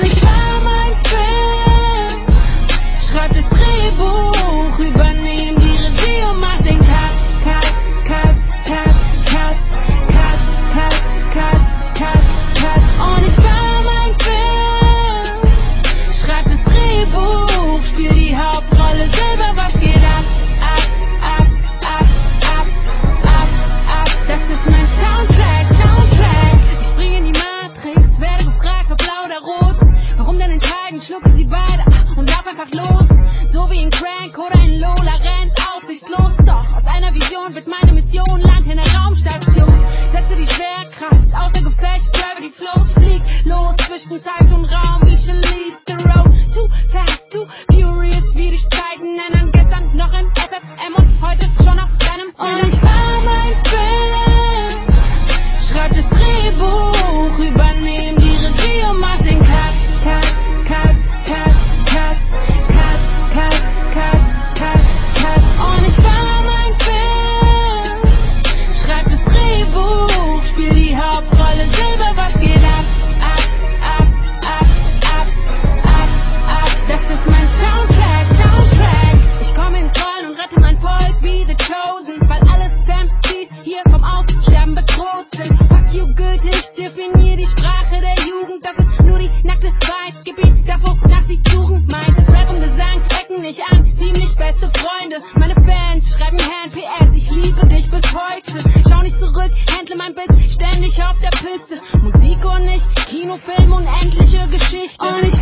Everybody. einfach los. So wie in Crank oder in Lola rennt aussichtslos. Doch aus einer Vision wird meine Mission Land in der Raumstation. Setze die Schwerkraft aus außer Gefecht, bleibe die Flows, flieg los zwischen Zeit und Raum. Film, unendliche Geschichte. Und ich